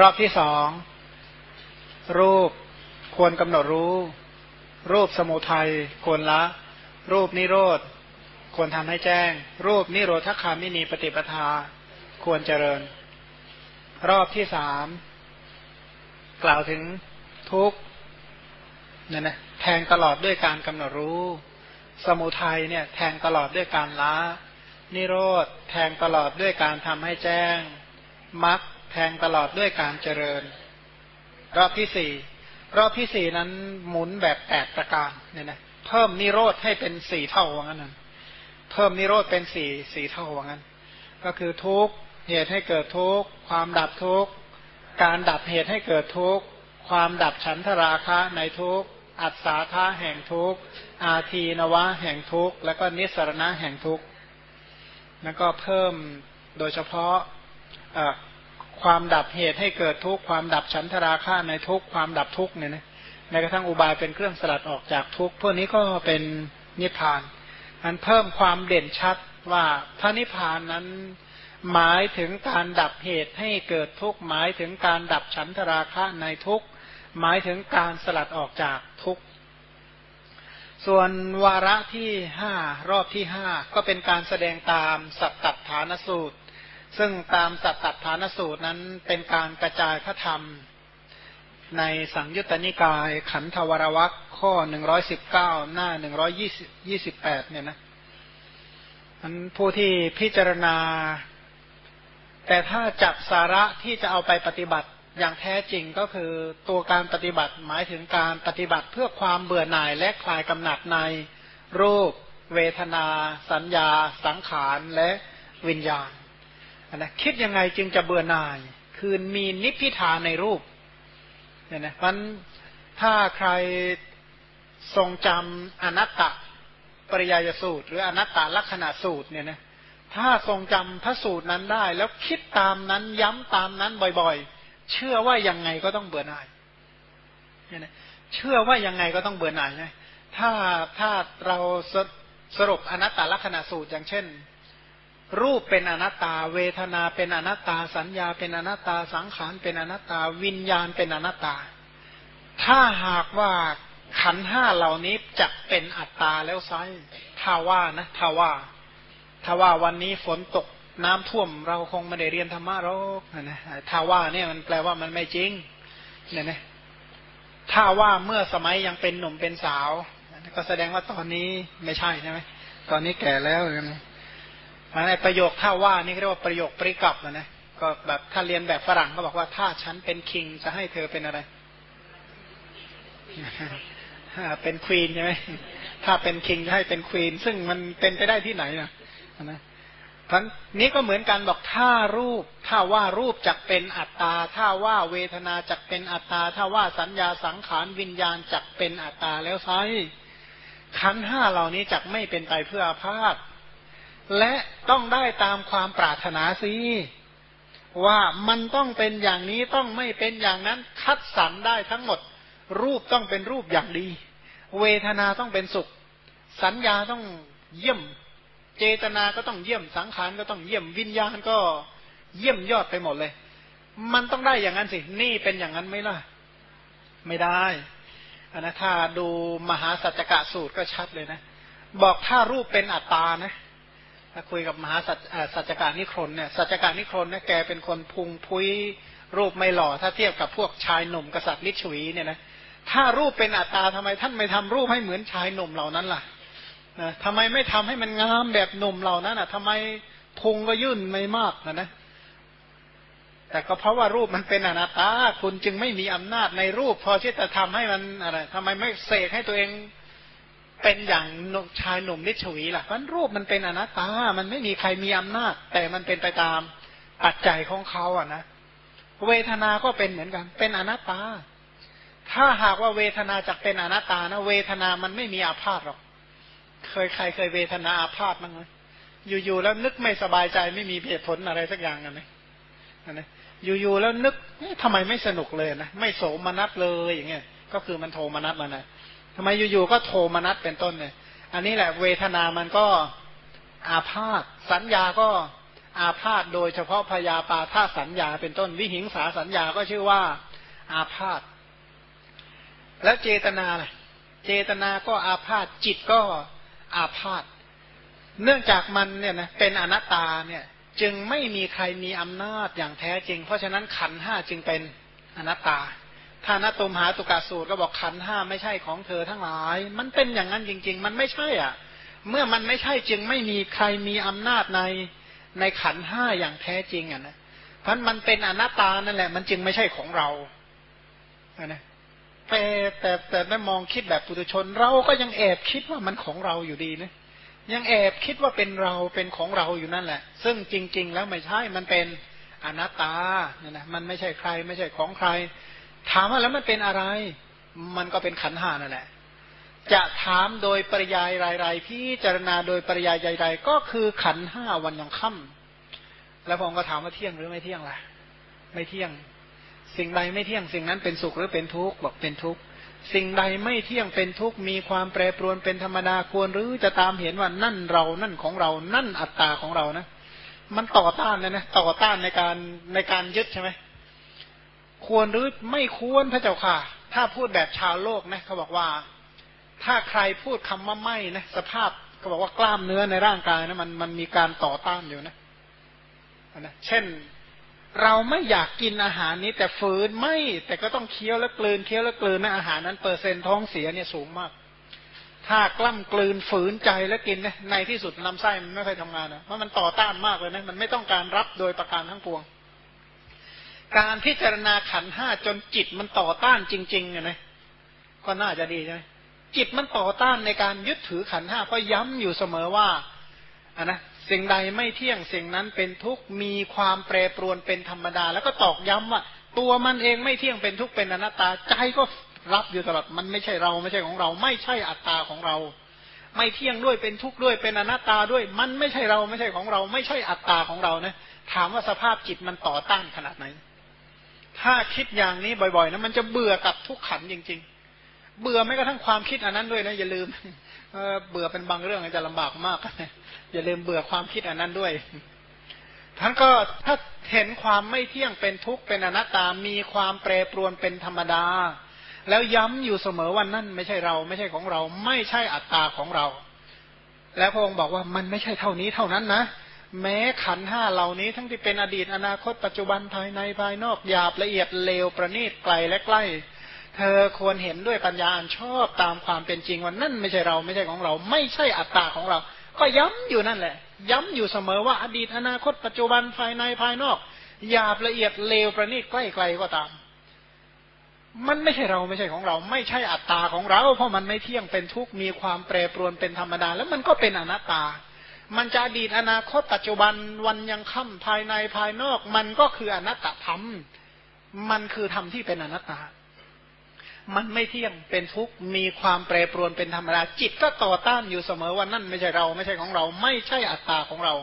รอบที่สองรูปควรกำหนดรู้ รูปสมุทัยควรละ รูปนิโรธควรทำให้แจ้ง รูปนิโรธคามินีปฏิปทา ควรเจริญ รอบที่สามกล่าวถึงทุกเนี่ยนะแทงตลอดด้วยการกำหนดรู้ สมุทัยเนี่ย แทงตลอดด้วยการละ นิโรธแทงตลอดด้วยการทำให้แจ้งมรรค แทงตลอดด้วยการเจริญ รอบที่สี่รอบที่สี่นั้นหมุนแบบแปดประการเนี่ยนะเพิ่มนิโรธให้เป็นสี่เท่าว่างั้นนะเพิ่มนิโรธเป็นสี่สี่เท่าว่างั้น ก็คือทุกเหตุให้เกิดทุกความดับทุกการดับเหตุให้เกิดทุกความดับฉันทราคะในทุกอัศาธาแห่งทุกอาทีนวะแห่งทุกแล้วก็นิสรณะแห่งทุกแล้วก็เพิ่มโดยเฉพาะ ความดับเหตุให้เกิดทุกข์ความดับฉันทราคะในทุกข์ความดับทุกข์เนี่ยนะในกระทั่งอุบายเป็นเครื่องสลัดออกจากทุกข์พวกนี้ก็เป็นนิพพานมันเพิ่มความเด่นชัดว่าพระนิพพานนั้นหมายถึงการดับเหตุให้เกิดทุกข์หมายถึงการดับฉันทราคะในทุกข์หมายถึงการสลัดออกจากทุกข์ส่วนวาระที่ห้ารอบที่ห้าก็เป็นการแสดงตามสัตตฐานสูตร ซึ่งตามสัตตฐานสูตรนั้นเป็นการกระจายพระธรรม ในสังยุตตนิกาย ขันธวรวัคข้อหนึ่งร้อยสิบเก้าหน้าหนึ่งร้อยี่สิบยี่สิบแปดเนี่ยนะมันผู้ที่พิจารณา แต่ถ้าจับสาระที่จะเอาไปปฏิบัติอย่างแท้จริงก็คือตัวการปฏิบัติหมายถึงการปฏิบัติเพื่อความเบื่อหน่ายและคลายกำหนัดในรูป เวทนา สัญญา สังขารและวิญญาณ นะคิดยังไงจึงจะเบื่อหน่าย คือมีนิพพิทาในรูปเนี่ยนะมันถ้าใครทรงจำอนัตตปริยายสูตร หรืออนัตตลักษณะสูตรเนี่ยนะถ้าทรงจำพระสูตรนั้นได้ แล้วคิดตามนั้นย้ำตามนั้นบ่อยๆ เชื่อว่ายังไงก็ต้องเบื่อหน่ายเนี่ยนะเชื่อว่ายังไงก็ต้องเบื่อหน่ายไงถ้าถ้าเราสรุปอนัตตลักษณะสูตรอย่างเช่น รูปเป็นอนัตตา เวทนาเป็นอนัตตา สัญญาเป็นอนัตตา สังขารเป็นอนัตตา วิญญาณเป็นอนัตตา ถ้าหากว่าขันห้าเหล่านี้จะเป็นอัตตาแล้วไซถ้าว่านะถ้าว่า ถ้าว่าวันนี้ฝนตกน้ำท่วมเราคงไม่ได้เรียนธรรมะหรอกนะถ้าว่าเนี่ยมันแปลว่ามันไม่จริงเนี่ยนะถ้าว่าเมื่อสมัยยังเป็นหนุ่มเป็นสาว ก็แสดงว่าตอนนี้ไม่ใช่ใช่ไหมตอนนี้แก่แล้วนะ มาในประโยคถ้าว่านี่เรียกว่าประโยคปริกับนะนะก็แบบถ้าเรียนแบบฝรั่งก็บอกว่าถ้าฉันเป็นคิงจะให้เธอเป็นอะไรเป็นควีนใช่ไหมถ้าเป็นคิงจะให้เป็นควีนซึ่งมันเป็นไปได้ที่ไหนอะนะทั้นนี้ก็เหมือนกันบอกถ้ารูป ถ้าว่ารูปจักเป็นอัตตา ถ้าว่าเวทนาจักเป็นอัตตา ถ้าว่าสัญญาสังขารวิญญาณจักเป็นอัตตาแล้วไซขันห้าเหล่านี้จักไม่เป็นไปเพื่ออาพาธ และต้องได้ตามความปรารถนาสิว่ามันต้องเป็นอย่างนี้ต้องไม่เป็นอย่างนั้นคัดสรรได้ทั้งหมด รูปต้องเป็นรูปอย่างดี เวทนาต้องเป็นสุข สัญญาต้องเยี่ยม เจตนาก็ต้องเยี่ยมสังขารก็ต้องเยี่ยมวิญญาณก็เยี่ยมยอดไปหมดเลย มันต้องได้อย่างนั้นสิ นี่เป็นอย่างนั้นไหมล่ะ ไม่ได้อันนะถ้าดูมหาสัจกะสูตรก็ชัดเลยนะ บอกถ้ารูปเป็นอัตตานะ ถ้าคุยกับมหาสัจจการนิครนเนี่ยสัจจการนิครนเนี่ยแกเป็นคนพุงพุยรูปไม่หล่อ ถ้าเทียบกับพวกชายหนุ่มกษัตริย์ลิชวีเนี่ยนะถ้ารูปเป็นอัตตาทำไมท่านไม่ทำรูปให้เหมือนชายหนุ่มเหล่านั้นล่ะนะทำไมไม่ทำให้มันงามแบบหนุ่มเหล่านั้นอะทำไมพุงก็ยื่นไม่มากนะนะแต่ก็เพราะว่ารูปมันเป็นอนัตตา คุณจึงไม่มีอำนาจในรูป พอที่จะทำให้มันอะไรทำไมไม่เสกให้ตัวเอง เป็นอย่างชายหนุ่มนิชวีล่ะมันรูปมันเป็นอนัตตา มันไม่มีใครมีอำนาจ แต่มันเป็นไปตามปัจจัยของเขาอะนะ เวทนาก็เป็นเหมือนกัน เป็นอนัตตา ถ้าหากว่าเวทนาจะเป็นอนัตตานะ เวทนามันไม่มีอาพาธหรอก เคยใครเคยเวทนาอาพาธมั้งไหมอยู่ๆแล้วนึกไม่สบายใจไม่มีเหตุผลอะไรสักอย่างกันไหมนะอยู่ๆแล้วนึกทำไมไม่สนุกเลยนะ ไม่โสมนัสเลยอย่างเงี้ย ก็คือมันโทมนัสแล้วนะ ทำไมอยู่ๆก็โทมนัสเป็นต้นเนี่ยอันนี้แหละเวทนามันก็อาพาธสัญญาก็อาพาธโดยเฉพาะพยาปาท่าสัญญาเป็นต้นวิหิงสาสัญญาก็ชื่อว่าอาพาธแล้วเจตนาล่ะเจตนาก็อาพาธจิตก็อาพาธเนื่องจากมันเนี่ยนะเป็นอนัตตาเนี่ยจึงไม่มีใครมีอำนาจอย่างแท้จริง เพราะฉะนั้นขันห้าจึงเป็นอนัตตา ถ้านตุมหาตุกาสูตรก็บอกขันห้าไม่ใช่ของเธอทั้งหลาย มันเป็นอย่างนั้นจริง ๆ มันไม่ใช่อะ เมื่อมันไม่ใช่จึงไม่มีใครมีอำนาจในในขันห้าอย่างแท้จริงอะนะเพราะมันเป็นอนัตตานั่นแหละ มันจึงไม่ใช่ของเราอะนะแต่แต่แต่ไม่มองคิดแบบปุถุชน เราก็ยังแอบคิดว่ามันของเราอยู่ดีนะยังแอบคิดว่าเป็นเราเป็นของเราอยู่นั่นแหละ ซึ่งจริง ๆ แล้วไม่ใช่มันเป็นอนัตตาเนี่ยนะมันไม่ใช่ใคร ไม่ใช่ของใคร ถามว่าแล้วมันเป็นอะไร มันก็เป็นขันหานั่นแหละ จะถามโดยปริยายรายๆพิจารณาโดยปริยายใดๆก็คือขันห้าวันยังค่ำแล้วผมก็ถามว่าเที่ยงหรือไม่เที่ยงล่ะ ไม่เที่ยง สิ่งใดไม่เที่ยงสิ่งนั้นเป็นสุขหรือเป็นทุกข์บอกเป็นทุกข์สิ่งใดไม่เที่ยงเป็นทุกข์มีความแปรปรวนเป็นธรรมดาควรหรือจะตามเห็นว่านั่นเรานั่นของเรา นั่นอัตตาของเรานะ มันต่อต้านเลยนะต่อต้านในการในการยึดใช่ไหม ควรหรือไม่ควรพระเจ้าค่ะ ถ้าพูดแบบชาวโลกนะเขาบอกว่า ถ้าใครพูดคำว่าไม่นะสภาพเขาบอกว่ากล้ามเนื้อในร่างกายนะมันมันมีการต่อต้านอยู่นะนะเช่นเราไม่อยากกินอาหารนี้แต่ฝืนไม่ แต่ก็ต้องเคี้ยวแล้วกลืนเคี้ยวแล้วกลืนนะอาหารนั้นเปอร์เซ็นต์ท้องเสียเนี่ยสูงมาก ถ้ากล้ำกลืนฝืนใจแล้วกินนะในที่สุดลำไส้มันไม่เคยทำงานนะเพราะมันต่อต้านมากเลยนะมันไม่ต้องการรับโดยประการทั้งปวง การพิจารณาขันห้าจนจิตมันต่อต้านจริงๆเนี่ยนะก็น่าจะดีใช่ไหมจิตมันต่อต้านในการยึดถือขันห้าก็ย้ำอยู่เสมอว่าอะนะสิ่งใดไม่เที่ยงสิ่งนั้นเป็นทุกข์มีความแปรปรวนเป็นธรรมดา แล้วก็ตอกย้ำว่า ตัวมันเองไม่เที่ยงเป็นทุกข์เป็นอนัตตาใจก็รับอยู่ตลอดมันไม่ใช่เราไม่ใช่ของเรา ไม่ใช่อัตตาของเรา ไม่เที่ยงด้วยเป็นทุกข์ด้วยเป็นอนัตตาด้วย มันไม่ใช่เราไม่ใช่ของเรา ไม่ใช่อัตตาของเรานะถามว่าสภาพจิตมันต่อต้านขนาดไหน ถ้าคิดอย่างนี้บ่อยๆนะมันจะเบื่อกับทุกขันจริง ๆ เบื่อไม่กระทั่งความคิดอันนั้นด้วยนะอย่าลืมเบื่อเป็นบางเรื่องจะลำบากมากอย่าลืมเบื่อความคิดอันนั้นด้วยท่านก็ถ้าเห็นความไม่เที่ยงเป็นทุกข์เป็นอนัตตา มีความแปรปรวนเป็นธรรมดา แล้วย้ำอยู่เสมอว่านั่นไม่ใช่เรา ไม่ใช่ของเรา ไม่ใช่อัตตาของเรา แล้วพระองค์บอกว่ามันไม่ใช่เท่านี้เท่านั้นนะ แม้ขันห้าเหล่านี้ทั้งที่เป็นอดีตอนาคตปัจจุบันภายในภายนอกหยาบละเอียดเลวประณีตไกลและใกล้ เธอควรเห็นด้วยปัญญาอันชอบตามความเป็นจริงว่านั่นไม่ใช่เราไม่ใช่ของเรา ไม่ใช่อัตตาของเรา ก็ย้ำอยู่นั่นแหละ ย้ำอยู่เสมอว่าอดีตอนาคตปัจจุบันภายในภายนอกหยาบละเอียดเลวประณีตใกล้ไกลก็ตาม มันไม่ใช่เราไม่ใช่ของเรา ไม่ใช่อัตตาของเรา เพราะมันไม่เที่ยงเป็นทุกข์มีความแปรปรวนเป็นธรรมดา แล้วมันก็เป็นอนัตตา มันจะอดีตอนาคตปัจจุบันวันยังค่ำภายในภายนอก มันก็คืออนัตตธรรม มันคือธรรมที่เป็นอนัตตา มันไม่เที่ยงเป็นทุกข์มีความแปรปรวนเป็นธรรมดาจิตก็ต่อต้านอยู่เสมอว่านั่นไม่ใช่เรา ไม่ใช่ของเรา ไม่ใช่อัตตาของเรา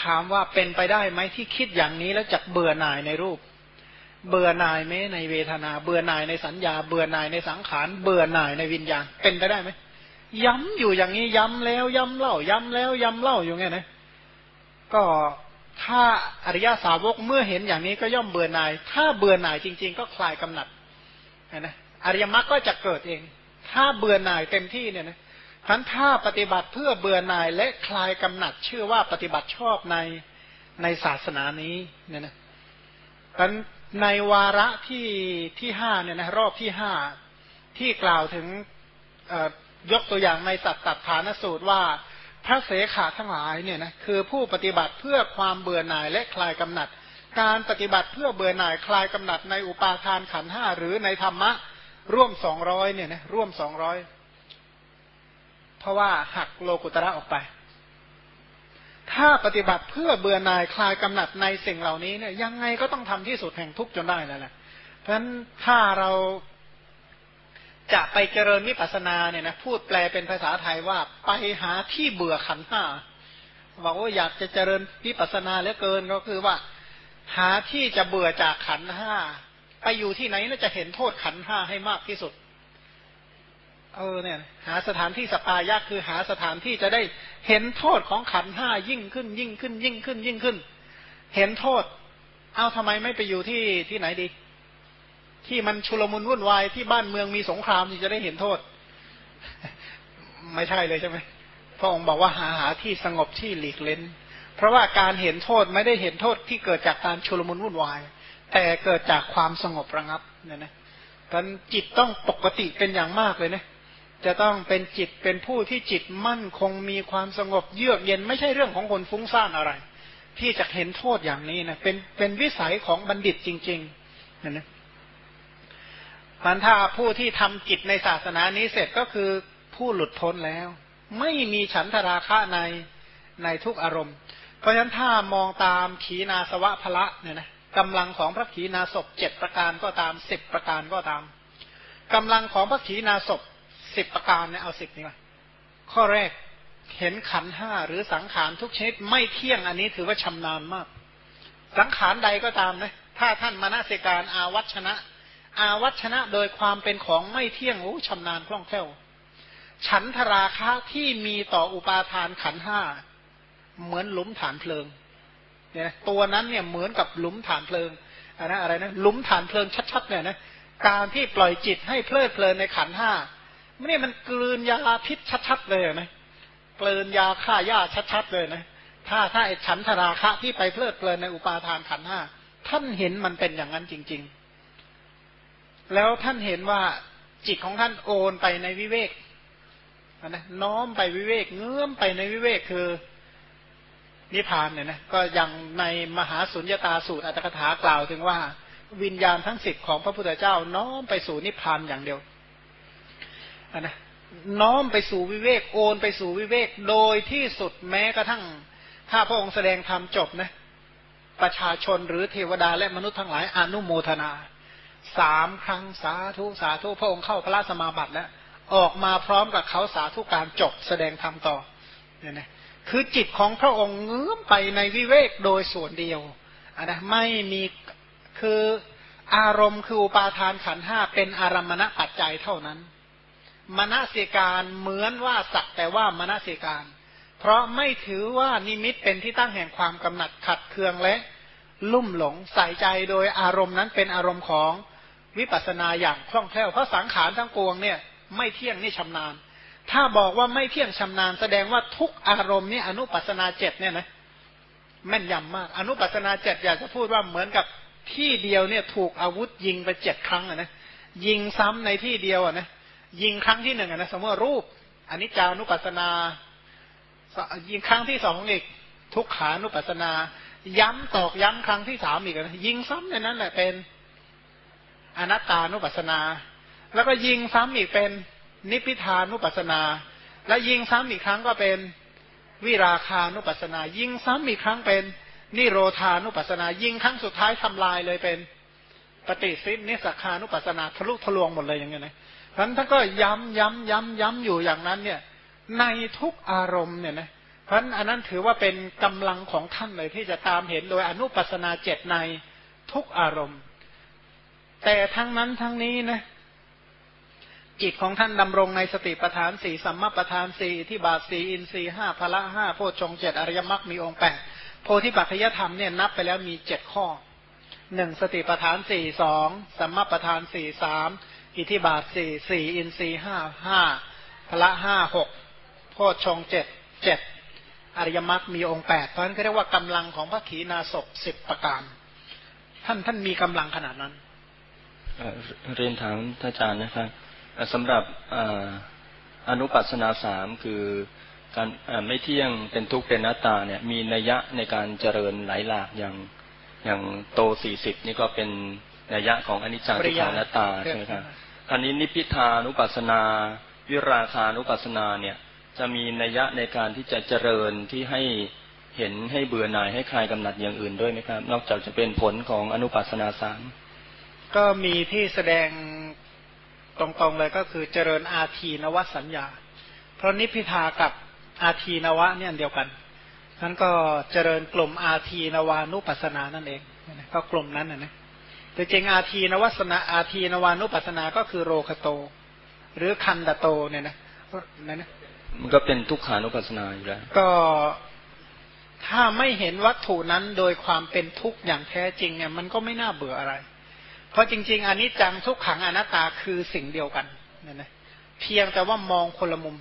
ถามว่าเป็นไปได้ไหมที่คิดอย่างนี้แล้วจักเบื่อหน่ายในรูป เบื่อหน่ายไหมในเวทนา เบื่อหน่ายในสัญญา เบื่อหน่ายในสังขาร เบื่อหน่ายในวิญญาณเป็นไปได้ไหม ย้ำอยู่อย่างนี้ย้ำแล้ว ย้ำเล่า ย้ำแล้วย้ำเล่าอยู่ไงนะก็ถ้าอริยาสาวกเมื่อเห็นอย่างนี้ก็ย่อมเบื่อหน่าย ถ้าเบื่อหน่ายจริง ๆ ก็คลายกำหนัดนะอริยมรรคก็จะเกิดเอง ถ้าเบื่อหน่ายเต็มที่เนี่ยนะทั้นถ้าปฏิบัติเพื่อเบื่อหน่ายและคลายกำหนัดชื่อว่าปฏิบัติชอบในในศาสนานี้เนี่ยนะทั้นในวาระที่ที่ห้าเนี่ยนะรอบที่ห้าที่กล่าวถึง ยกตัวอย่างในสัตตฐานสูตรว่า พระเสขาทั้งหลายเนี่ยนะคือผู้ปฏิบัติเพื่อความเบื่อหน่ายและคลายกำหนัด การปฏิบัติเพื่อเบื่อหน่ายคลายกำหนัดในอุปาทานขันห้าหรือในธรรมะร่วมสองร้อยเนี่ยนะร่วมสองร้อยเพราะว่าหักโลกุตระออกไป ถ้าปฏิบัติเพื่อเบื่อหน่ายคลายกำหนัดในสิ่งเหล่านี้เนี่ยยังไงก็ต้องทำที่สุดแห่งทุกจนได้แล้วแหละเพราะฉะนั้นถ้าเรา จะไปเจริญวิปัสสนาเนี่ยนะพูดแปลเป็นภาษาไทยว่าไปหาที่เบื่อขันห้าบอกว่าอยากจะเจริญวิปัสสนาเหลือเกินก็คือว่า หาที่จะเบื่อจากขันห้าไปอยู่ที่ไหนแล้วจะเห็นโทษขันห้าให้มากที่สุด เออเนี่ย หาสถานที่สปายะคือหาสถานที่จะได้เห็นโทษของขันห้ายิ่งขึ้น ยิ่งขึ้น ยิ่งขึ้น ยิ่งขึ้น เห็นโทษ เอาทำไมไม่ไปอยู่ที่ที่ไหนดี ที่มันชุลมุนวุ่นวายที่บ้านเมืองมีสงครามที่จะได้เห็นโทษ ไม่ใช่เลยใช่ไหมพระองค์บอกว่าหาหาที่สงบที่หลีกเล้น เพราะว่าการเห็นโทษไม่ได้เห็นโทษที่เกิดจากการชุลมุนวุ่นวาย แต่เกิดจากความสงบระงับเนี่ยนะกันจิตต้องปกติเป็นอย่างมากเลยนะจะต้องเป็นจิตเป็นผู้ที่จิตมั่นคงมีความสงบเยือกเย็นไม่ใช่เรื่องของคนฟุ้งซ่านอะไร ที่จะเห็นโทษอย่างนี้นะเป็นเป็นวิสัยของบัณฑิตจริงๆนะนะ มันถ้าผู้ที่ทำกิจในศาสนานี้เสร็จก็คือผู้หลุดพ้นแล้ว ไม่มีฉันทราคะในในทุกอารมณ์ เพราะฉะนั้นถ้ามองตามขีนาสวะพละเนี่ยนะกำลังของพระขีนาศพเจ็ดประการก็ตามสิบประการก็ตามกำลังของพระขีนาศพสิบประการเนี่ยเอาสิบนี่ก่อนข้อแรกเห็นขันห้าหรือสังขารทุกชนิดไม่เที่ยงอันนี้ถือว่าชำนาญมาก สังขารใดก็ตามนะถ้าท่านมานาสิการอาวัชนะ อาวัชนะโดยความเป็นของไม่เที่ยงโอ้ชำนาญคล่องแคล่ว ฉันทราคะที่มีต่ออุปาทานขันห้าเหมือนหลุมฐานเพลิงเนี่ยตัวนั้นเนี่ยเหมือนกับหลุมฐานเพลิงอันนะอะไรนะหลุมฐานเพลิงชัดๆเนี่ยนะการที่ปล่อยจิตให้เพลิดเพลินในขันห้าไม่มันกลืนยาพิษชัดๆเลยนะกลืนยาฆ่าหญ้าชัดๆเลยนะถ้าถ้าไอ้ฉันทราคะที่ไปเพลิดเพลินในอุปาทานขันห้าท่านเห็นมันเป็นอย่างนั้นจริง ๆ แล้วท่านเห็นว่าจิตของท่านโอนไปในวิเวกนะน้อมไปวิเวกเงื้อมไปในวิเวกคือนิพพานเนี่ยนะก็ยังในมหาสุญญตาสูตรอัตถกถากล่าวถึงว่าวิญญาณทั้งสิบของพระพุทธเจ้าน้อมไปสู่นิพพานอย่างเดียวนะน้อมไปสู่วิเวกโอนไปสู่วิเวกโดยที่สุดแม้กระทั่ง ถ้าพระองค์แสดงธรรมจบนะ ประชาชนหรือเทวดาและมนุษย์ทั้งหลายอนุโมทนา สามครั้งสาธุสาธุพระองค์เข้าพระสมาบัติแล้วออกมาพร้อมกับเขาสาธุการจบแสดงธรรมต่อเนี่ยนะคือจิตของพระองค์เงื้อมไปในวิเวกโดยส่วนเดียวอันนะไม่มีคืออารมณ์คืออุปาทานขันห้าเป็นอารมณปัจจัยเท่านั้นมณสิการเหมือนว่าสักแต่ว่ามณสิการ เพราะไม่ถือว่านิมิตเป็นที่ตั้งแห่งความกำหนัดขัดเคืองและ ลุ่มหลงใส่ใจโดยอารมณ์นั้นเป็นอารมณ์ของ วิปัสสนาอย่างคล่องแคล่วเพราะสังขารทั้งปวงเนี่ย ไม่เที่ยงนี่ชำนาญ ถ้าบอกว่าไม่เที่ยงชำนาญ แสดงว่าทุกอารมณ์นี่อนุปัสนาเจ็ดเนี่ยนะแม่นยำมาก อนุปัสนาเจ็ดอยากจะพูดว่าเหมือนกับที่เดียวเนี่ย ถูกอาวุธยิงไปเจ็ดครั้งอะนะยิงซ้ำในที่เดียวอะนะยิงครั้งที่หนึ่งอะนะสมมติรูปอันนี้จานุปัสนา ยิงครั้งที่สองอีก ทุกขานุปัสนา ย้ำตอกย้ำครั้งที่สามอีกนะยิงซ้ำในนั้นแหละเป็น อนัตตานุปัสนา แล้วก็ยิงซ้ำอีกเป็นนิพิทานุปัสนา และยิงซ้ำอีกครั้งก็เป็นวิราคานุปัสนา ยิงซ้ำอีกครั้งเป็นนิโรธานุปัสนา ยิงครั้งสุดท้ายทำลายเลยเป็นปฏิสิทธินิสักานุปัสนาทะลุทะลวงหมดเลยอย่างเงี้ยนะท่านท่านก็ย้ำย้ำย้ำย้ำอยู่อย่างนั้นเนี่ยในทุกอารมณ์เนี่ยนะเพราะอันนั้นถือว่าเป็นกำลังของท่านเลยที่จะตามเห็นโดยอนุปัสนาเจ็ดในทุกอารมณ์ แต่ทั้งนั้นทั้งนี้นะจิตของท่านดำรงในสติปัฏฐานสี่สัมมาปัฏฐานสี่ที่บาทสี่อินทรีห้าพละห้าโพชงเจ็ดอริยมรรคมีองค์แปดโพธิปัจจยธรรมเนี่ยนับไปแล้วมีเจ็ดข้อหนึ่งสติปัฏฐานสี่สองสัมมาปัฏฐานสี่สามอิทิบาทสี่สี่อินทรีห้าห้าพละห้าหกโพชงเจ็ดเจ็ดอริยมรรคมีองค์แปดเพราะนั้นเรียกว่ากำลังของพระขีณาสพสิบประการ ท่านท่านมีกำลังขนาดนั้น เรียนถามท่านอาจารย์นะครับสำหรับอนุปัสนาสามคือการไม่เที่ยงเป็นทุกข์เป็นหน้าตาเนี่ยมีนัยยะในการเจริญหลายหลากอย่างอย่างโตสี่สิบนี่ก็เป็นนัยยะของอนิจจังทุกขังหน้าตาใช่ไหมครับอันนี้นิพิทานุปัสนา วิราคานุปัสนาเนี่ยจะมีนัยยะในการที่จะเจริญที่ให้เห็นให้เบื่อหน่ายให้คลายกำหนัดอย่างอื่นด้วยไหมครับ นอกจากจะเป็นผลของอนุปัสนาสาม ก็มีที่แสดงตรงๆเลยก็คือเจริญอาทีนวสัญญา เพราะนิพิทากับอาทีนวะเนี่ยเดียวกันนั้นก็เจริญกลุ่มอาทีนวานุปัสนานั่นเองก็กลุ่มนั้นนะแต่จริงอาทีนวัสนาอาทีนวานุปัสนาก็คือโรคโต หรือคันดโตเนี่ยนะนั่นนะมันก็เป็นทุกขานุปัสสนาอยู่แล้ว ก็ถ้าไม่เห็นวัตถุนั้นโดยความเป็นทุกข์อย่างแท้จริงเนี่ย มันก็ไม่น่าเบื่ออะไร เพราะจริง ๆอันนี้จังทุกขังอนัตตาคือสิ่งเดียวกันเนี่ยนะเพียงแต่ว่ามองคนละมุม